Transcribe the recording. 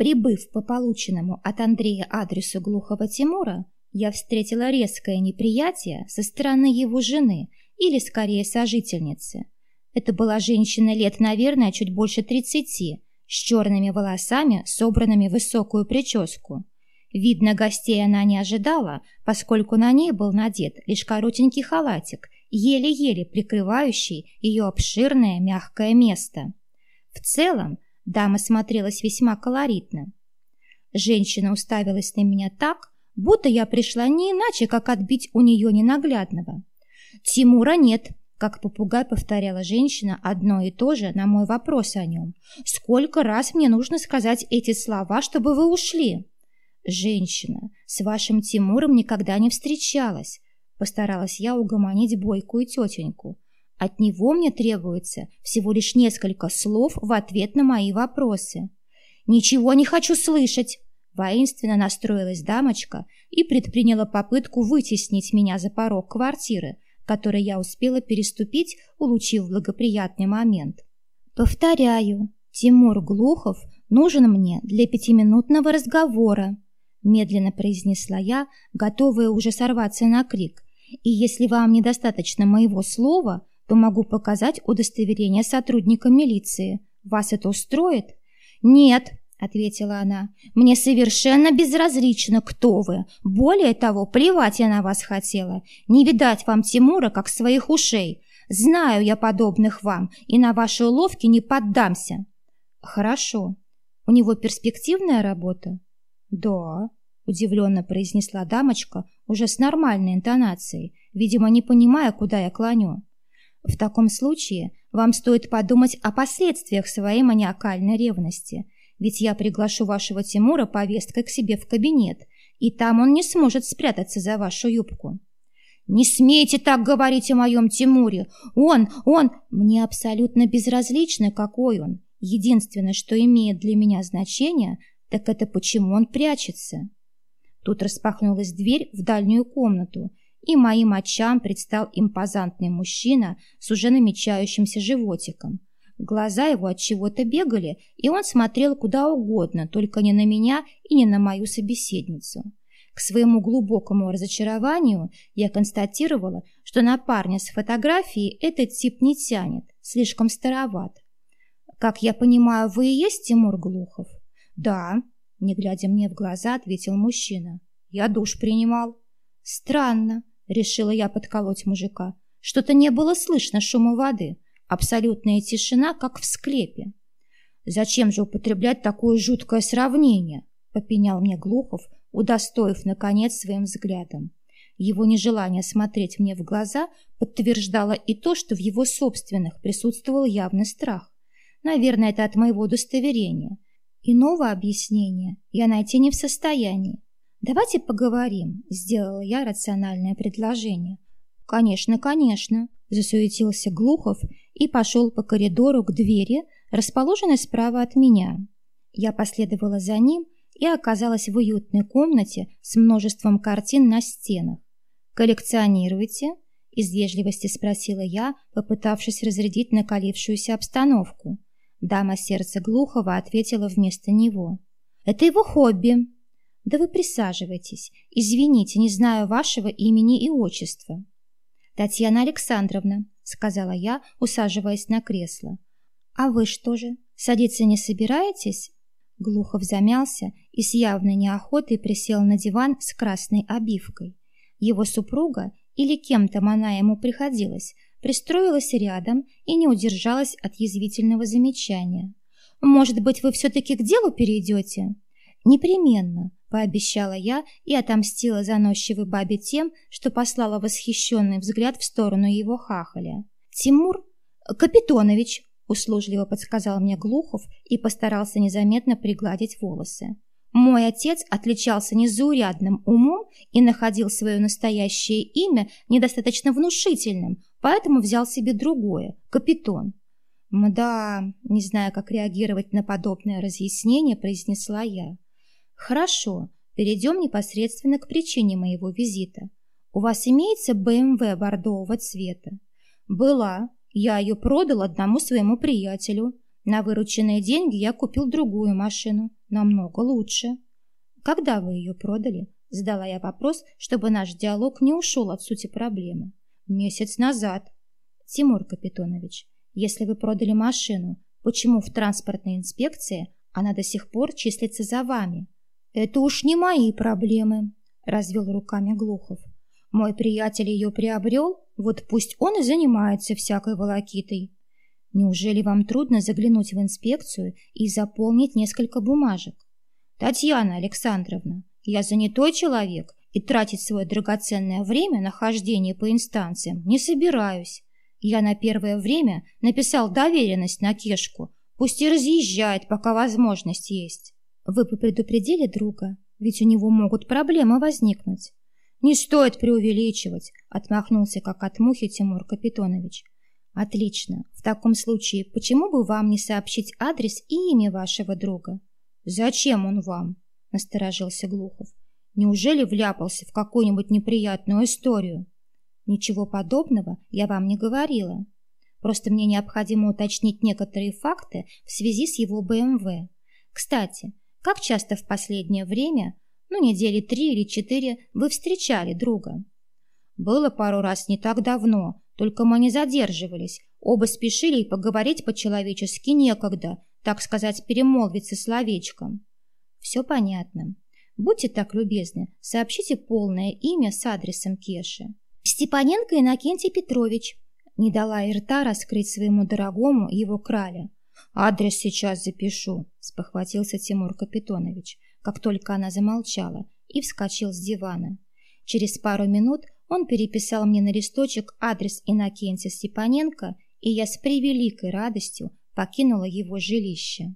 Прибыв по полученному от Андрея адресу глухого Тимура, я встретила резкое неприятие со стороны его жены или, скорее, сожительницы. Это была женщина лет, наверное, чуть больше тридцати, с черными волосами, собранными в высокую прическу. Видно, гостей она не ожидала, поскольку на ней был надет лишь коротенький халатик, еле-еле прикрывающий ее обширное мягкое место. В целом, дама смотрелась весьма колоритно. Женщина уставилась на меня так, будто я пришла не иначе, как отбить у нее ненаглядного. «Тимура нет», как попугай повторяла женщина одно и то же на мой вопрос о нем. «Сколько раз мне нужно сказать эти слова, чтобы вы ушли?» «Женщина, с вашим Тимуром никогда не встречалась», постаралась я угомонить бойкую тетеньку. От него мне требуется всего лишь несколько слов в ответ на мои вопросы. «Ничего не хочу слышать!» Воинственно настроилась дамочка и предприняла попытку вытеснить меня за порог квартиры, который я успела переступить, улучив благоприятный момент. «Повторяю, Тимур Глухов нужен мне для пятиминутного разговора», медленно произнесла я, готовая уже сорваться на крик. «И если вам недостаточно моего слова, то могу показать удостоверение сотрудника милиции. Вас это устроит?» «Нет», ответила она. Мне совершенно безразлично, кто вы. Более того, плевать я на вас хотела. Не видать вам Тимура, как своих ушей. Знаю я подобных вам, и на ваши уловки не поддамся. Хорошо. У него перспективная работа? Да, удивленно произнесла дамочка, уже с нормальной интонацией, видимо, не понимая, куда я клоню. В таком случае вам стоит подумать о последствиях своей маниакальной ревности – ведь я приглашу вашего Тимура повесткой к себе в кабинет, и там он не сможет спрятаться за вашу юбку. Не смейте так говорить о моем Тимуре. Он, он... Мне абсолютно безразлично, какой он. Единственное, что имеет для меня значение, так это почему он прячется. Тут распахнулась дверь в дальнюю комнату, и моим очам предстал импозантный мужчина с уже намечающимся животиком. Глаза его от чего-то бегали, и он смотрел куда угодно, только не на меня и не на мою собеседницу. К своему глубокому разочарованию я констатировала, что на парня с фотографией этот тип не тянет, слишком староват. «Как я понимаю, вы и есть Тимур Глухов?» «Да», — не глядя мне в глаза, ответил мужчина. «Я душ принимал». «Странно», — решила я подколоть мужика. «Что-то не было слышно шума воды». Абсолютная тишина, как в склепе. «Зачем же употреблять такое жуткое сравнение?» — попенял мне Глухов, удостоив, наконец, своим взглядом. Его нежелание смотреть мне в глаза подтверждало и то, что в его собственных присутствовал явный страх. Наверное, это от моего удостоверения. Иного объяснения я найти не в состоянии. «Давайте поговорим», — сделала я рациональное предложение. «Конечно, конечно», — засуетился Глухов и пошел по коридору к двери, расположенной справа от меня. Я последовала за ним и оказалась в уютной комнате с множеством картин на стенах. «Коллекционируете?» — из вежливости спросила я, попытавшись разрядить накалившуюся обстановку. Дама сердца Глухова ответила вместо него. «Это его хобби». «Да вы присаживайтесь. Извините, не знаю вашего имени и отчества». «Татьяна Александровна», — сказала я, усаживаясь на кресло. «А вы что же, садиться не собираетесь?» Глухов замялся и с явной неохотой присел на диван с красной обивкой. Его супруга, или кем там она ему приходилась, пристроилась рядом и не удержалась от язвительного замечания. «Может быть, вы все-таки к делу перейдете?» «Непременно пообещала я и отомстила заносчивой бабе тем, что послала восхищенный взгляд в сторону его хахаля. «Тимур Капитонович», — услужливо подсказал мне Глухов и постарался незаметно пригладить волосы. «Мой отец отличался незаурядным умом и находил свое настоящее имя недостаточно внушительным, поэтому взял себе другое — Капитон». «Мда», не зная, как реагировать на подобное разъяснение, произнесла я. Хорошо, перейдем непосредственно к причине моего визита. У вас имеется БМВ бордового цвета? Была. Я ее продал одному своему приятелю. На вырученные деньги я купил другую машину, намного лучше. Когда вы ее продали? Задала я вопрос, чтобы наш диалог не ушел от сути проблемы. Месяц назад. Тимур Капитонович, если вы продали машину, почему в транспортной инспекции она до сих пор числится за вами? Это уж не мои проблемы, развел руками Глухов. Мой приятель ее приобрел, вот пусть он и занимается всякой волокитой. Неужели вам трудно заглянуть в инспекцию и заполнить несколько бумажек? Татьяна Александровна, я занятой человек и тратить свое драгоценное время на хождение по инстанциям не собираюсь. Я на первое время написал доверенность на Кешку, пусть и разъезжает, пока возможность есть. Вы бы предупредили друга, ведь у него могут проблемы возникнуть. Не стоит преувеличивать, отмахнулся как от мухи Тимур Капитонович. Отлично. В таком случае, почему бы вам не сообщить адрес и имя вашего друга? Зачем он вам? Насторожился Глухов. Неужели вляпался в какую-нибудь неприятную историю? Ничего подобного я вам не говорила. Просто мне необходимо уточнить некоторые факты в связи с его БМВ. Кстати, как часто в последнее время, ну, недели три или четыре, вы встречали друга? Было пару раз не так давно, только мы не задерживались. Оба спешили и поговорить по-человечески некогда, так сказать, перемолвиться словечком. Все понятно. Будьте так любезны, сообщите полное имя с адресом Кеши. Степаненко Иннокентий Петрович. Не дала и рта раскрыть своему дорогому его краля. Адрес сейчас запишу, спохватился Тимур Капитонович, как только она замолчала, и вскочил с дивана. Через пару минут он переписал мне на листочек адрес Иннокентия Степаненко, и я с превеликой радостью покинула его жилище.